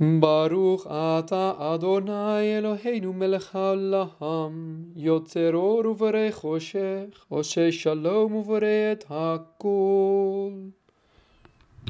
ברוך אתה אדוני אלוהינו מלך העולם, יוצר אור וברא חושך, עושה שלום וברא את הכל.